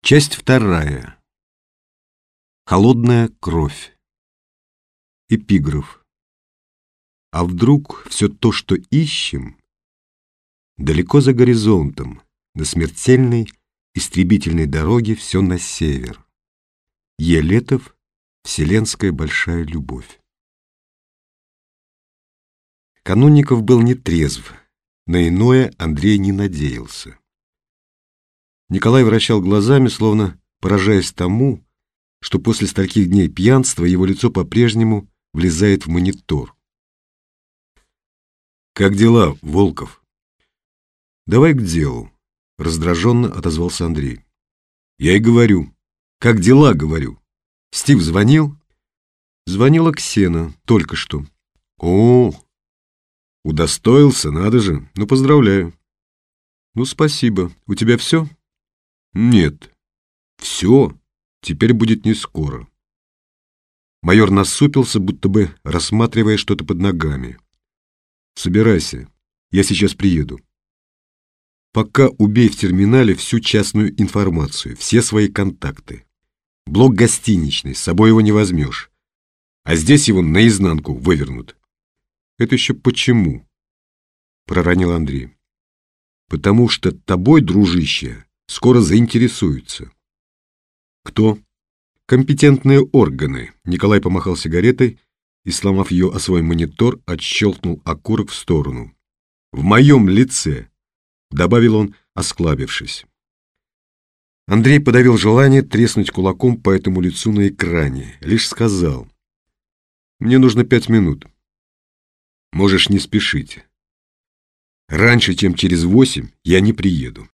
Часть вторая. Холодная кровь. Эпиграф. А вдруг все то, что ищем, далеко за горизонтом, на смертельной истребительной дороге все на север. Елетов, Вселенская большая любовь. Канунников был нетрезв, на иное Андрей не надеялся. Николай вращал глазами, словно поражаясь тому, что после стольких дней пьянства его лицо по-прежнему влезает в монитор. «Как дела, Волков?» «Давай к делу», — раздраженно отозвался Андрей. «Я и говорю. Как дела, говорю. Стив звонил?» Звонила Ксена, только что. «О, удостоился, надо же. Ну, поздравляю». «Ну, спасибо. У тебя все?» Нет, все теперь будет не скоро. Майор насупился, будто бы рассматривая что-то под ногами. Собирайся, я сейчас приеду. Пока убей в терминале всю частную информацию, все свои контакты. Блок гостиничный, с собой его не возьмешь. А здесь его наизнанку вывернут. Это еще почему? Проронил Андрей. Потому что тобой, дружище, скоро заинтересуются. Кто? Компетентные органы. Николай помахал сигаретой и, сломав ее о свой монитор, отщелкнул окурок в сторону. В моем лице, добавил он, осклабившись. Андрей подавил желание треснуть кулаком по этому лицу на экране, лишь сказал. «Мне нужно пять минут. Можешь не спешить. Раньше, чем через восемь, я не приеду».